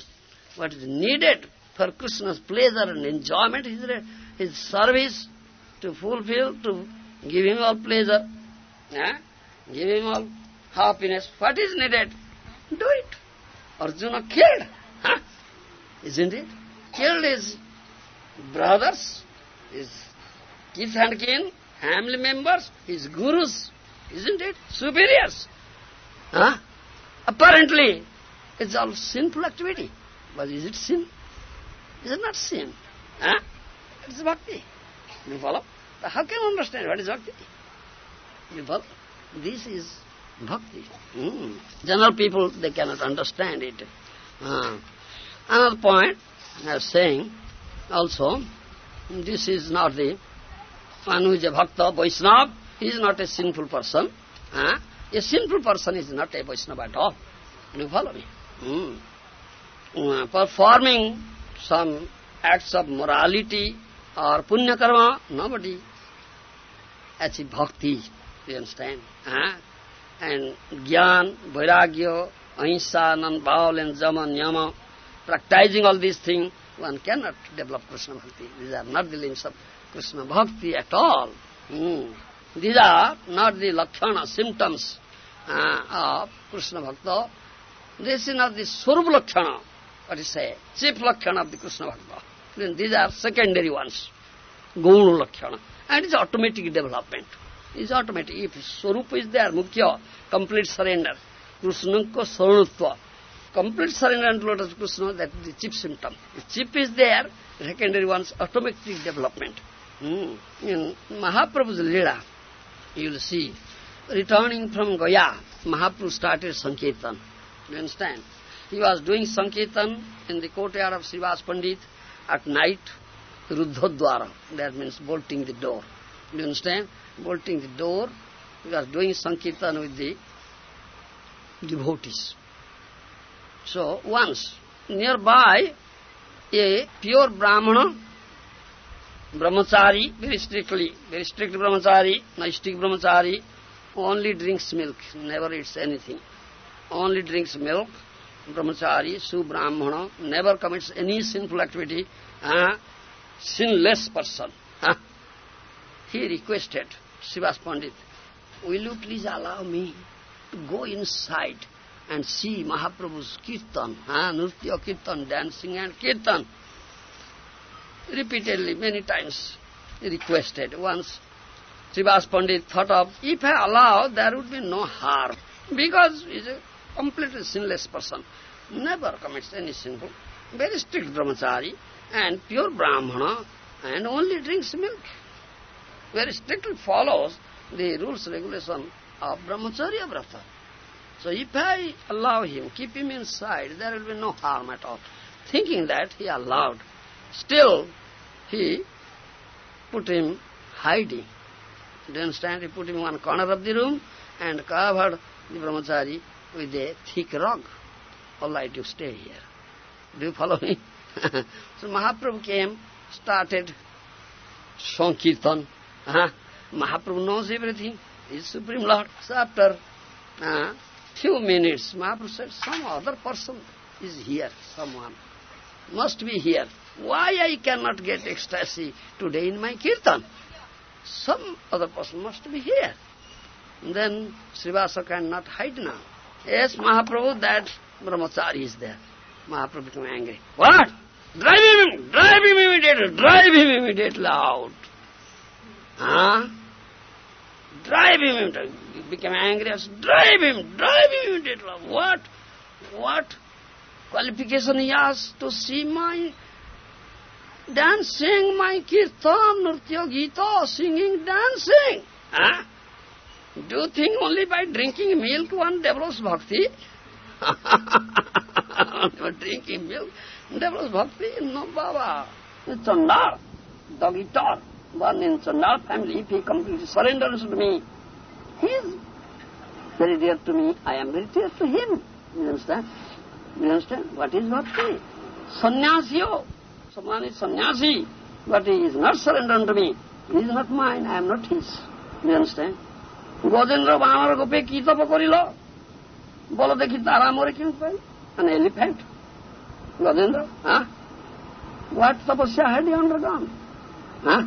What is needed for Krishna's pleasure and enjoyment, his, his service to fulfill, to give him all pleasure, huh? give him all happiness. What is needed? Do it. Arjuna killed. Huh? Isn't it? Killed his brothers, his kith and kin, family members, his gurus, isn't it? Superiors. Huh? Apparently, it's all sinful activity. But is it sin? Is it not sin? Huh? It's bhakti. You follow? How can you understand what is bhakti? You follow? This is bhakti. Mm. General people, they cannot understand it. Uh, another point, I was saying, also, this is not the one who is a bhakta, Vaishnava, he is not a sinful person. Huh? A sinful person is not a Vaishnava at all. You follow me? Mm. Uh, performing some acts of morality or punya karma, nobody achieve bhakti, you understand? Huh? And gyan, vairagya, ahimsa, non-violence, jama, nyama, practicing all these things, one cannot develop Krishna bhakti. These are not the limbs of Krishna bhakti at all. Hmm. These are not the lakshana, symptoms uh, of Krishna Bhakta. This is not the Swarup Lakshana, what is say, chief Lakshana of the Krishna Bhakta. Then these are secondary ones, Guna Lakshana. And it's automatic development. It's automatic. If Swarup is there, Mukhya, complete surrender, Krishnanka Saranutva, complete surrender and lotus Krishna, that is the chief symptom. If chief is there, secondary ones, automatic development. Hmm. In Mahaprabhu's Leela, you will see, returning from Gaya, Mahaprabhu started Sankirtan. Do You understand? He was doing Sankirtan in the courtyard of Srivas Pandit at night, Ruddhodwara, that means bolting the door. Do You understand? Bolting the door, he was doing Sankirtan with the devotees. So once, nearby, a pure Brahmana, brahmachari, very strictly, very strict brahmachari, naistic brahmachari, only drinks milk, never eats anything. Only drinks milk, brahmachari, su-brahmana, never commits any sinful activity, uh, sinless person. He requested Srivas Pandit, will you please allow me to go inside and see Mahaprabhu's kirtan, uh, nritya kirtan, dancing and kirtan. Repeatedly, many times, requested. Once, Srivas Pandit thought of, if I allow, there would be no harm, because he is a completely sinless person, never commits any sinful, very strict brahmachari, and pure brahmana, and only drinks milk. Very strictly follows the rules, regulation of brahmacharya vrata. So if I allow him, keep him inside, there will be no harm at all. Thinking that, he allowed. Still, he put him hiding. Do you understand? He put him in one corner of the room and covered the brahmachari with a thick rug. All right, you stay here. Do you follow me? so Mahaprabhu came, started Sankirtan. Uh, Mahaprabhu knows everything. He is Supreme Lord. So after uh, few minutes, Mahaprabhu said, some other person is here, someone. Must be here. Why I cannot get ecstasy today in my kirtan? Some other person must be here. Then Srivasa cannot hide now. Yes, Mahaprabhu, that brahmachari is there. Mahaprabhu became angry. What? Drive him, drive him immediately, drive him immediately out. Huh? Drive him. He became angry. Drive him, drive him immediately. What? What qualification he has to see my dancing, my kirtan, nritya, gita, singing, dancing? Huh? Do you think only by drinking milk one develops bhakti? drinking milk develops bhakti? No, Baba. It's Chandal, dog eater, born in Chandal family. If he completely surrenders to me, he is very dear to me. I am very dear to him. You understand? You understand? What is bhakti? Someone is sannyasi, but he is not surrendered to me, he is not mine, I am not his. You understand? Gajendra Bhamara Kita Kitapa Lo. Bolo dekhi Taramore kyun pai? An elephant. Gajendra, huh? What tapasya had he undergone? Huh?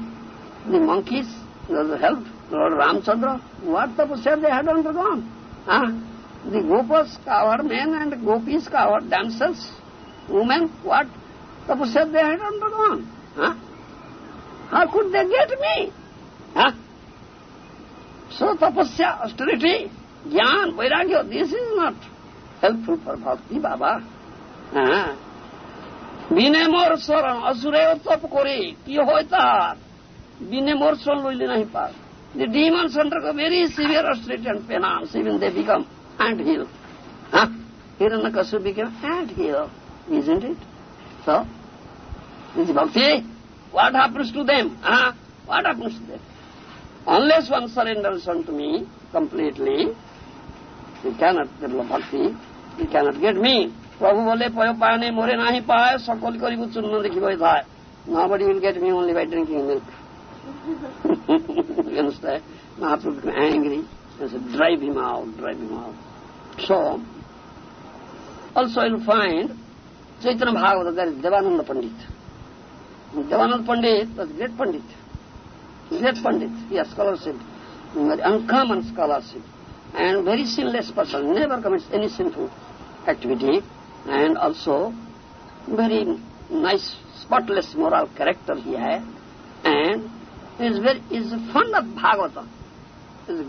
The monkeys those helped Lord Ramchandra. What tapasya they had undergone? Huh? The gopas, coward men and gopis, coward damsels, women, what Suppose they had undergone. Huh? How could they get me? Huh? So tapasya, austerity, jnana, vairagya, this is not helpful for bhakti, Baba. Huh? বিনে মোর শরণ অসুরে তপ করি কি হয় তাহার বিনে মোর শরণ লইলে নাহি পার The demons undergo very severe austerity and penance, even they become ant hill. Huh? Hiranyakasipu became ant hill, isn't it? So, this bhakti, what happens to them? Huh? What happens to them? Unless one surrenders unto me completely, he cannot develop bhakti, he cannot get me. Prabhu bole payo paane more nahi paaya sakol karibu chunna dekhibai thaya. Nobody will get me only by drinking milk. you understand? Mahaprabhu became angry and said, drive him out, drive him out. So, also you'll find Chaitanya Bhagavata, there is Devananda Pandit. Javananda pandit great pandit. Great pandit या scholarship uncommon scholarship and very sinless person never commits any sinful activity and also very nice spotless moral character he है and is very is fond of Bhagavata is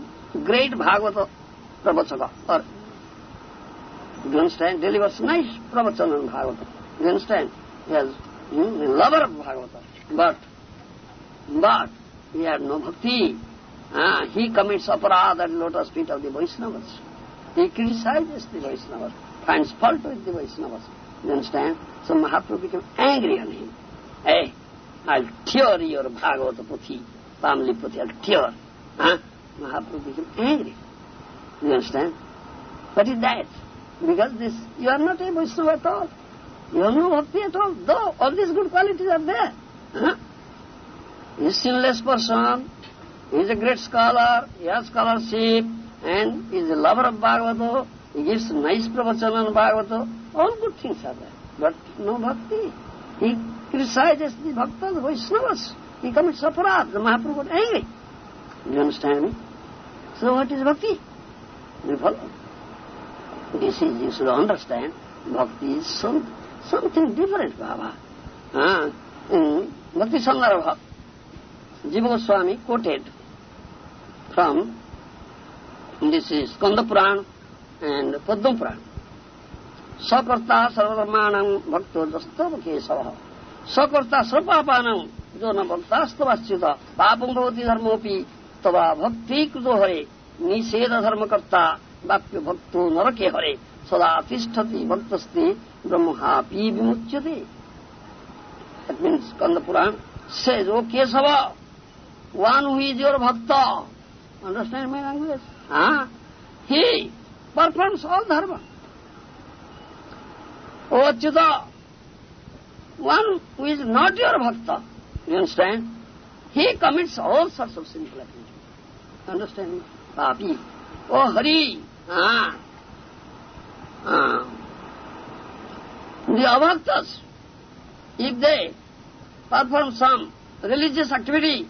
great Bhagavata pravachak और delivers nice pravachan Bhagavata distant a lover of but but he had no bhakti. Ah, he commits aparad at lotus feet of the Vaishnavas. He criticizes the Vaishnavas, finds fault with the Vaishnavas. You understand? So Mahaprabhu became angry on him. Hey, I'll tear your Bhagavata Puthi, Pamli Puthi, I'll tear. Huh? Mahaprabhu became angry. You understand? What is that? Because this, you are not a Vaishnava at all. No bhakti at all, though all these good qualities are there. Huh? He is sinless person, he is a great scholar, he has scholarship, and he is a lover of Bhagavata, he gives nice pravachana on Bhagavata, all good things are there, but no bhakti. He criticizes the bhaktas, Vaishnavas, he commits aparad, the Mahaprabhu got angry. You understand me? So what is bhakti? You follow? This is, you should understand, bhakti is some, something different, Baba. Ah, in Bhakti Sandarbha, Jiva Goswami quoted from, this is Skanda Puran and Padma Puran. सकृता सर्वधर्माणं भक्तो दस्तव केशव सकृता सर्वपापानं जो न भक्तास्तवाच्युत पापं भवति धर्मोऽपि तवा भक्ति कृतो हरे निषेध धर्मकर्ता वाक्य भक्तो नरके हरे सदा तिष्ठति भक्तस्ते ब्रह्मापी विमुच्य थे स्कंद पुराण से जो केशव वन हुई ज़ोर भक्त अंडरस्टैंड माई लैंग्वेज हाँ? He performs all dharma. O Achyuta one who is not your bhakta you understand he commits all sorts of sinful understand papi O Hari Hari. Ah. The abhaktas, if they perform some religious activity,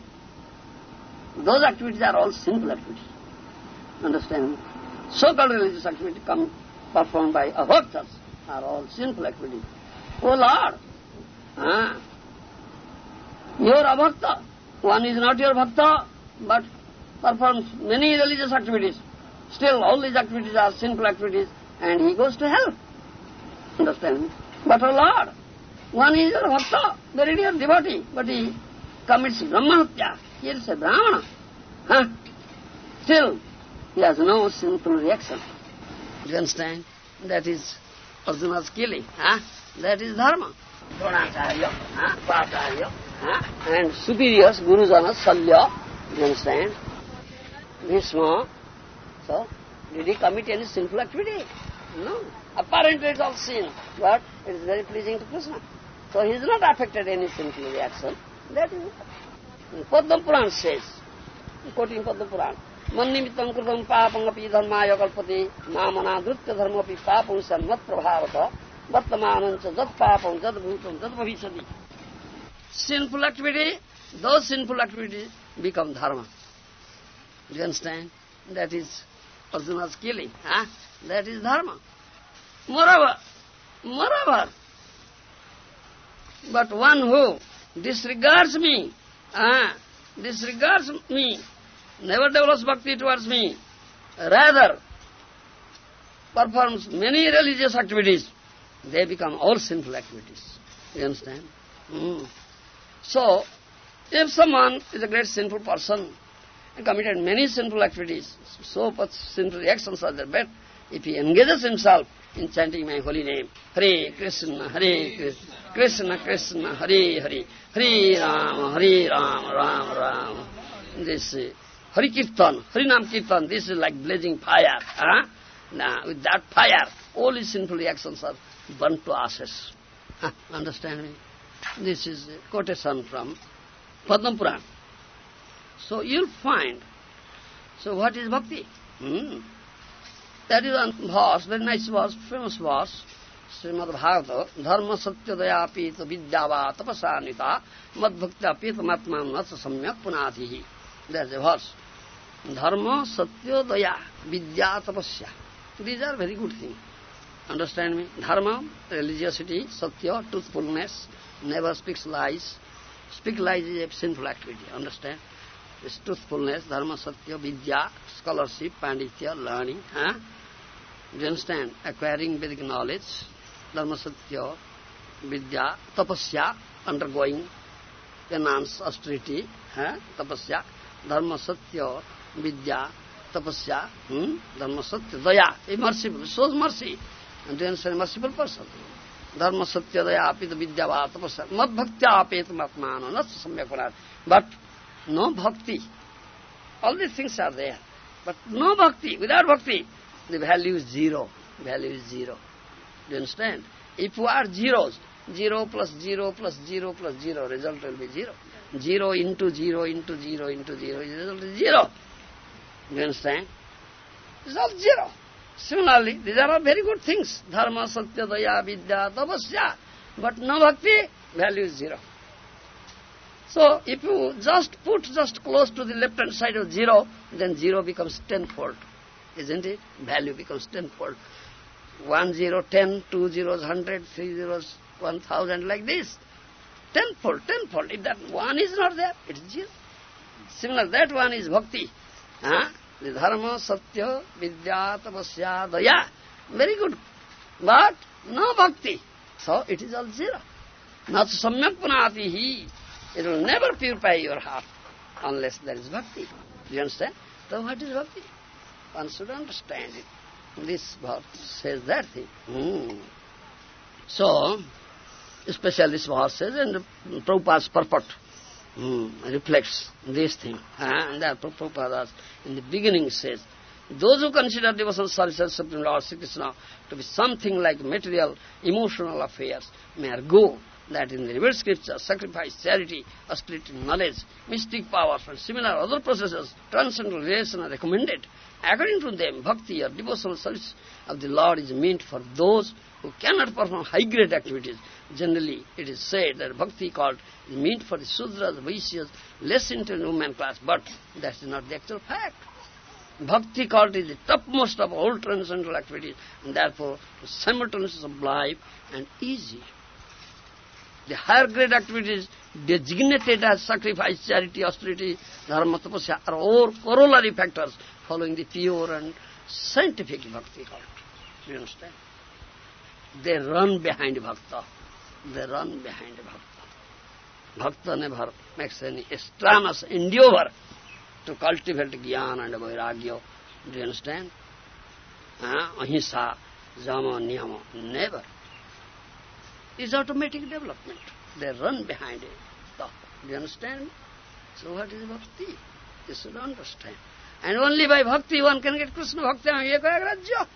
those activities are all sinful activities. Understand? So-called religious activity come performed by abhaktas are all sinful activities. Oh Lord, ah, your abhakta, one is not your bhakta, but performs many religious activities. Still, all these activities are sinful activities, and he goes to hell. Understand? But oh Lord, one is your bhakta, very devotee, but he commits brahmahatya. He is a brahmana. Huh? Still, he has no sinful reaction. You understand? That is Arjuna's killing. Huh? That is dharma. Dronacharya, huh? Pracharya, huh? and superiors, Gurujana, Salya. You understand? Bhishma. So, did he commit any sinful activity? No. Apparently it's all sin, but it is very pleasing to Krishna. So he is not affected any sinful reaction. That is it. Padma Puran says, quoting Padma Puran, मन्निमित्तं कृतं पापमपि धर्माय कल्पते मामनादृत्य धर्मपि पापं सन्मत् प्रभावत वर्तमानं च जत् पापं जत् भूतं जत् भविष्यति Sinful activity, those sinful activities become dharma. Do you understand? That is Arjuna's killing. Huh? That is dharma. Moreover, moreover, but one who disregards me, ah, disregards me, never develops bhakti towards me, rather performs many religious activities, they become all sinful activities. You understand? Mm. So, if someone is a great sinful person and committed many sinful activities, so much sinful reactions are there, but if he engages himself in chanting my holy name, Hare Krishna, Hare Krishna, Krishna Krishna, Hare Hare, Hare Rama, Hare Rama, Rama Rama, this uh, Hari Kirtan, Harinam Kirtan, this is like blazing fire. Huh? Now, with that fire, all his sinful reactions are burnt to ashes. Huh? Understand me? This is a quotation from Padma Puran. So you'll find, so what is bhakti? Hmm. That is one verse, very nice verse, famous verse. Shrimad Bhagavat धर्म सत्योदयापीत विद्या व तपसा निता मद्भक्तापीतमात्मा न सम्यक पुनाधि। That A verse dharma Satyodaya vidya tapasya. These are very good thing understand me dharma religiosity satya truthfulness never speaks lies speak lies is a sinful activity understand truthfulness dharma satya vidya scholarship panditya learning Do you understand? Acquiring Vedic knowledge, Dharma, Satya, Vidya, Tapasya, undergoing penance, austerity, huh? Tapasya, Dharma, Satya, Vidya, Tapasya, hmm? Dharma, Satya, Daya, merciful, shows mercy. And do you understand? Merciful person. धर्म सत्य दया पित विद्या तपस्या मत भक्त्या अपेत आत्मान न सम्यक but no bhakti all these things are there but no bhakti without bhakti the value is zero value is zero do you understand if you are zeros zero plus zero plus zero plus zero result will be zero. Zero into zero into zero into zero result is zero do you understand result zero Similarly, these are all very good things. Dharma, Satya, Daya, Vidya, Tapasya. But no bhakti, value is zero. So, if you just put just close to the left-hand side of zero, then zero becomes tenfold. Isn't it? Value becomes tenfold. One zero, ten, two zeros, hundred, three zeros, one thousand, like this. Tenfold, tenfold. If that one is not there, it is zero. Similar, that one is bhakti. Huh? the dharma, satya, vidya, tapasya, daya. Very good. But no bhakti. So it is all zero. Not samyak punatihi. It will never purify your heart unless there is bhakti. Do you understand? So what is bhakti? One should understand it. This verse says that thing. Hmm. So, especially this verse says, and Prabhupada's purport mm, reflects this thing. And that Prabhupada in the beginning says, those who consider devotional service of Supreme Lord Sri Krishna to be something like material, emotional affairs may argue that in the revealed scripture, sacrifice, charity, austerity, knowledge, mystic powers, and similar other processes, transcendental relation are recommended. According to them, bhakti or devotional service of the Lord is meant for those who cannot perform high-grade activities. Generally, it is said that bhakti called is meant for the Sudras, Vaishyas, less intelligent women class, but that is not the actual fact. Bhakti cult is the topmost of all transcendental activities, and therefore simultaneous of life and easy. The higher grade activities designated as sacrifice, charity, austerity, dharma, tapasya are all corollary factors following the pure and scientific bhakti cult. Do you understand? They run behind bhakta. They run behind bhakta. Bhakta never makes any strenuous endeavor to cultivate jnana and vairagya. Do you understand? Uh, ahimsa, jama, niyama, never. It's automatic development. They run behind it. Do you understand? So what is bhakti? You should understand. And only by bhakti one can get Krishna bhakti. Ekagrajya.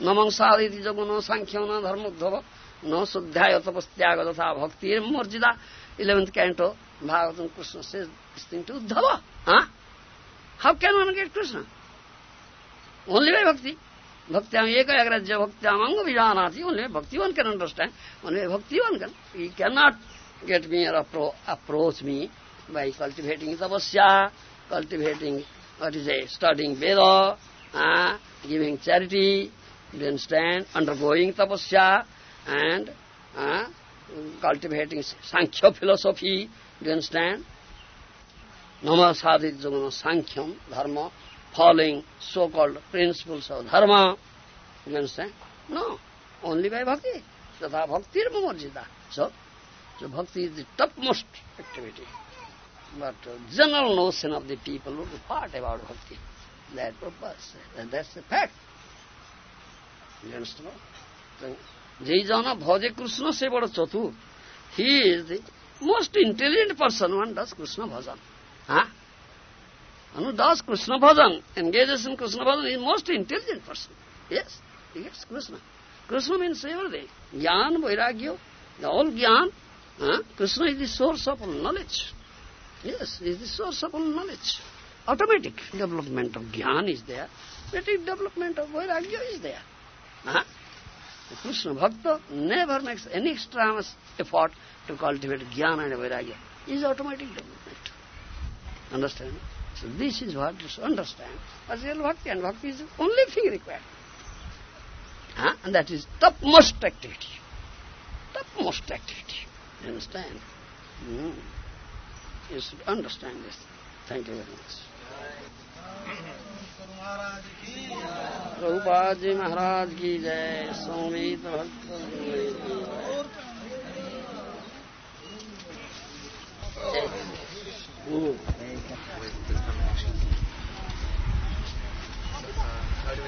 Namang sadhiti jaguna sankhyana dharmudhava. No suddhaya tapastyaga bhakti morjida. Eleventh canto, Bhagavatam Krishna says this thing to Uddhava. Huh? How can one get Krishna? Only by bhakti. Bhakti एकै एग्रति अङ्गी भक्तिवान cultivating is a sting Veda give charity you understand undergoing tapasya and cultivating सांख्यम फिलोसोफीन स्ट्यान्ड नम साधित जो सांख्यम धर्म following so-called principles of dharma, you understand? No, only by bhakti. Tatha bhakti marjita. So, so bhakti is the topmost activity. But uh, general notion of the people would part about bhakti. That purpose, and that's the fact. You understand? Jai Jana Bhaja Krishna se bada chatu. He is the most intelligent person one does Krishna bhajan. Huh? Does Krishna bhajan, engages in Krishna bhajan, is most intelligent person. Yes, he gets Krishna. Krishna means everything. Jnana, Vairagya, the all Jnana, Huh? Krishna is the source of all knowledge. Yes, is the source of all knowledge. Automatic development of jnana is there. Automatic development of vairagya is there. Huh? The Krishna Bhakta never makes any strenuous effort to cultivate jnana and vairagya. It is automatic development. Understand? So this is what you should understand as real bhakti, and bhakti is the only thing required. Huh? And that is topmost activity. Topmost activity. You understand? Mm. You should understand this. Thank you very much. Prabhupada Maharaj ki jai,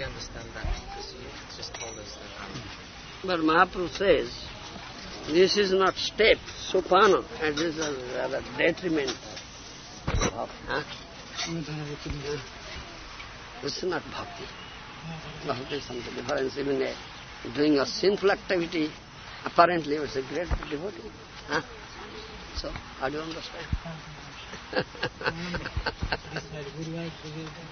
we understand that? Because you just told us that. But Mahaprabhu says, this is not step, sopana, and this is rather detrimental. huh? This is not bhakti. Bhakti is something different. Even a, doing a sinful activity, apparently it's a great devotee. Huh? So, how do you understand?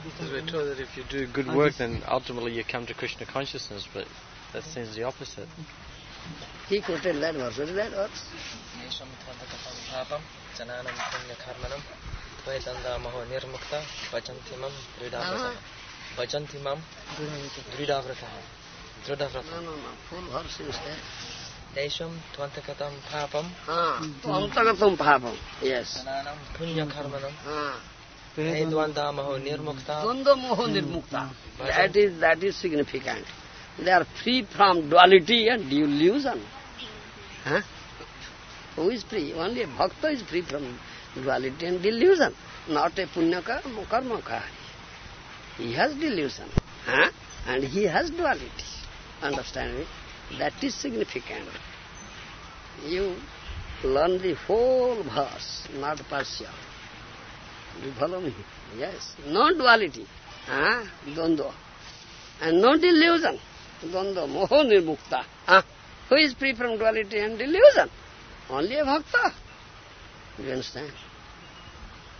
Because we're told that if you do good work, then ultimately you come to Krishna consciousness, but that seems the opposite. he quoted that verse. What is that verse? जनानं पुण्यकर्मणं त्वयदन्दामहो निर्मुक्ता भजन्ति मम दृढाव्रतः भजन्ति मम दृढाव्रतः दृढव्रतः तेषां त्वन्तगतं पापं Ah, bhavam. Yes. जनानं पुण्यकर्मणं Ah. निर्मुक्ता Dvandva moho. That is, that is significant. They are free from duality and delusion. Huh? Who is free? Only a bhakta is free from duality and delusion, not a punyaka karmaka. He has delusion. Huh? And he has duality. Understand me? That is significant. You learn the whole verse, not partial. You follow me? Yes. No duality. Ah, Dvandva. And no delusion. Dvandva, moho nirmukta. Ah, who is free from duality and delusion? Only a bhakta. You understand?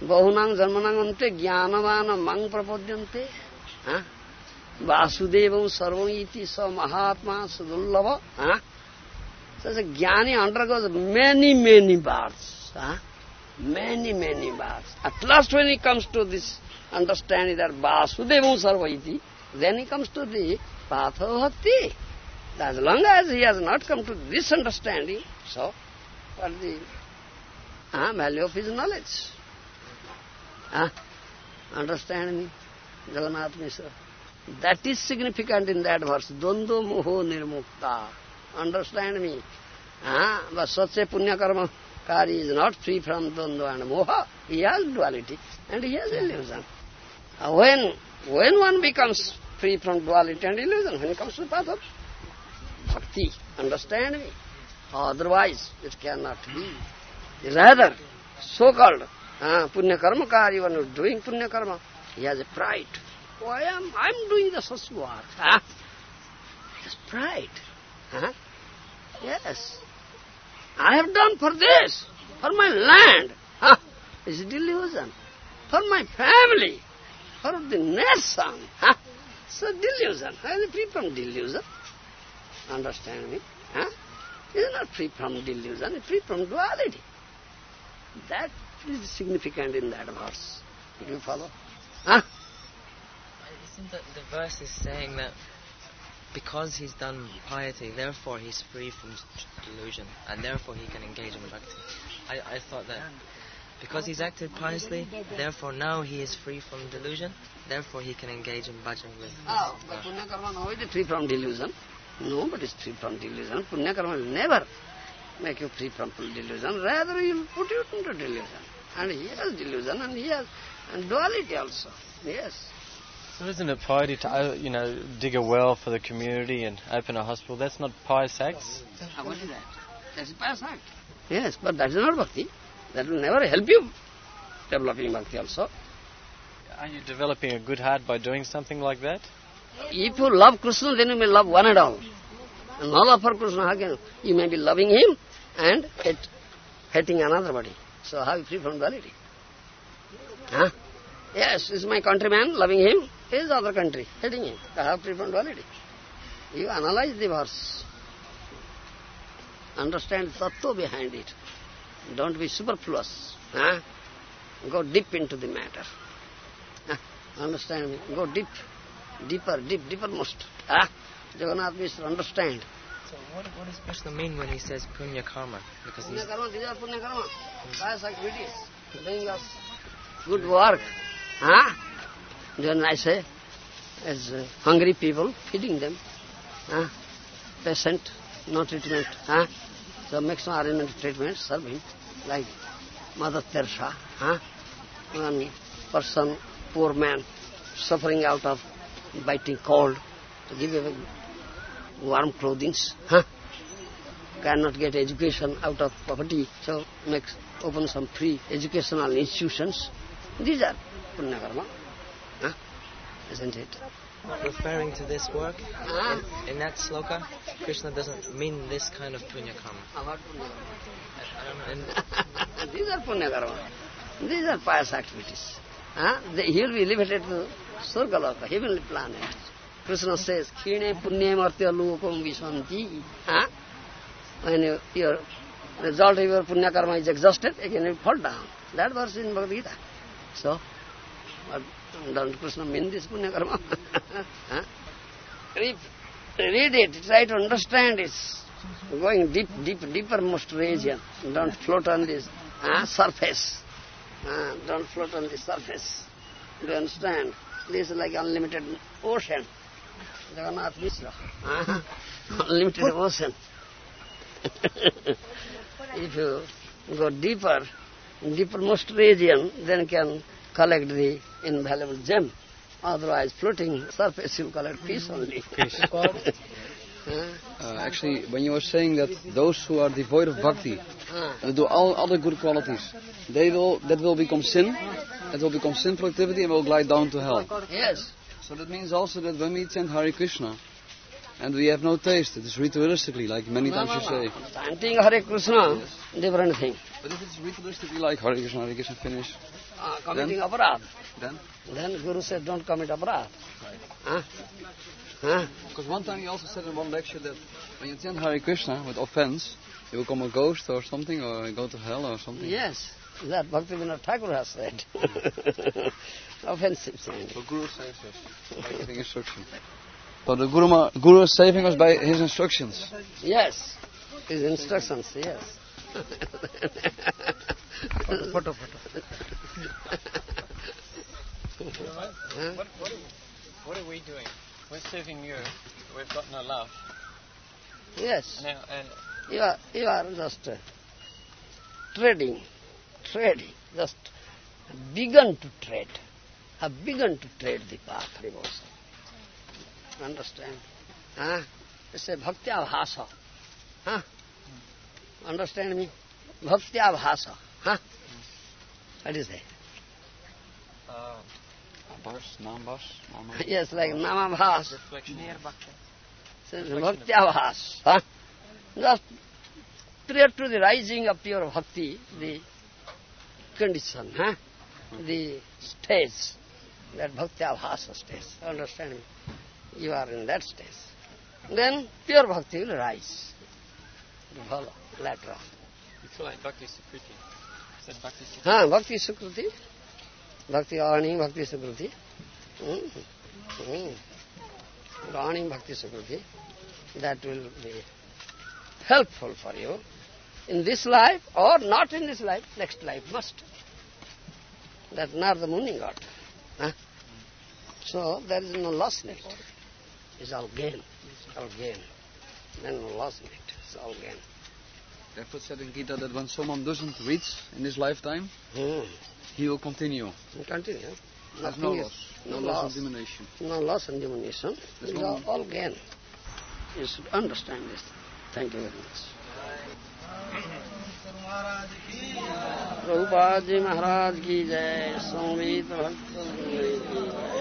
Bahunang janmanang ante jnanavana mang prapadyante. Ah? Iti sa mahatma sudullava. Ah? So the jnani undergoes many, many births. Ah? Many, many births. At last when he comes to this understanding that Vasudevam sarva iti, then he comes to the path of bhakti. As long as he has not come to this understanding, so what the ah, value of his knowledge? Ah, understand me, Jagannath Mishra? That is significant in that verse. Dvandva moho nirmukta. Understand me? Ah, but such a punya karma kari is not free from dvandva and moha. He has duality and he has illusion. Uh, when, when one becomes free from duality and illusion, when it comes to the path of bhakti, understand me? Otherwise, it cannot be. Rather, so-called uh, punya karma kari, one who is doing punya karma, he has a pride. I am, I am doing the such work. Huh? Has pride. Huh? Yes. I have done for this, for my land. Huh? It's delusion. For my family, for the nation. Huh? So delusion. I am free from delusion. Understand me? Huh? Is not free from delusion, is free from duality. That is significant in that verse. Do you follow? Huh? Isn't the, the verse is saying that because he's done piety, therefore he's free from delusion, and therefore he can engage in bhakti. I, I thought that because he's acted piously, therefore now he is free from delusion, therefore he can engage in bhajan with. Oh, but punya karma now is free from delusion. No, but it's free from delusion. Punya karma will never make you free from delusion. Rather, he will put you into delusion. And he has delusion and he has and duality also. Yes. So isn't it piety to uh, you know dig a well for the community and open a hospital? That's not pious acts. What is that? That's a pious act. Yes, but that is not bhakti. That will never help you developing bhakti also. Are you developing a good heart by doing something like that? If you love Krishna, then you may love one and all. And no love for Krishna, how can you may be loving him and hate, hating another body. So how you free from duality? Huh? Yes, is my countryman loving him, his other country, hating him. How free from duality? You analyze the verse. Understand the tattva behind it. Don't be superfluous. Huh? Go deep into the matter. Understand me? Go deep, deeper, deep, deepermost. Ah, Jagannath Mishra, understand. So what, what does Krishna mean when he says punya karma? Because he's Punya karma, these are punya karma. Pious activities, doing us good work. Huh? Then I say, as uh, hungry people, feeding them. Huh? Patient, no treatment. Huh? So make some arrangement treatment, serving, like Mother Teresa. Huh? One person, poor man, suffering out of biting cold, to give him warm clothing. Huh? Cannot get education out of poverty, so makes open some free educational institutions. These are punya karma. Huh? Isn't it? referring to this work. Ah. In, in that sloka, Krishna doesn't mean this kind of punya karma. Ah, what punya I, I don't know. These are punya karma. These are pious activities. Huh? They, he will be elevated to Surgaloka, heavenly planet. Krishna says, Khine punyam artya lokom vishanti. Huh? When you, your result of your punya karma is exhausted, again you fall down. That verse in Bhagavad Gita. So, what, don't Krishna mean this punya karma? Read, read it, try to understand it. Going deep, deep, deepermost region. Don't float on this uh, surface. Uh, don't float on the surface. Do you understand? This is like unlimited ocean. Jagannath Mishra. Uh, unlimited ocean. if you go deeper, deepermost region, then can collect the invaluable gem. Otherwise, floating surface, you collect peace only. Peace. Huh? Uh, actually, when you were saying that those who are devoid of bhakti, uh, do all other good qualities, they will that will become sin, that will become sinful activity and will glide down to hell. Yes. So that means also that when we chant Hare Krishna, and we have no taste, it is ritualistically, like many times you say. Chanting Hare Krishna, different thing. But if it's ritualistically like Hare Krishna, Hare Krishna, finish, Uh, committing aparadh. then? Then Guru said, don't commit aparadh. Huh? Huh? Because one time you also said in one lecture that when you chant Hare Krishna with offense, you become a ghost or something, or go to hell or something. Yes, that Bhaktivinoda Thakur has said. Offensive saying. So Guru saves us by giving instruction. So the Guru, ma- Guru is saving us by his instructions. Yes, his instructions, yes. Photo, photo. Huh? What, what, are, what are we doing? We're serving you. We've got no love. Yes, Now, and you are, you are just uh, trading, trading, just begun to trade, have begun to trade the path of devotion. Understand? Huh? It's a bhakti abhasa. Huh? Understand me? Bhakti abhasa. Huh? What is that? uh, Bars, Nambas, Nama. Yes, like namabhas. reflection. Says bhakti abhas. Huh? Just prior to the rising of pure bhakti, the condition, huh? the stage, that bhakti abhasa stage. Understand me? You are in that stage. Then pure bhakti will rise. To follow later on. Feel like Bhakti Sukriti. Said Bhakti Sukriti. Huh? Bhakti sukruti. Bhakti arani, bhakti sukruti. Mm. Mm. Rani bhakti sukruti. That will be helpful for you in this life or not in this life, next life must. That Narada Muni got. Huh? So there is no loss in it. It's all gain. is Algen. Algen. No loss in it. It's all gain. Therefore said in Gita that when someone doesn't reach in his lifetime, hmm. he will continue. He continue. There's no loss. No, no loss, and diminution. No loss and diminution. It's no all gain. You should understand this. Thank you very much. Prabhupada Ji Maharaj ki jai, Samvita Bhakta ki jai.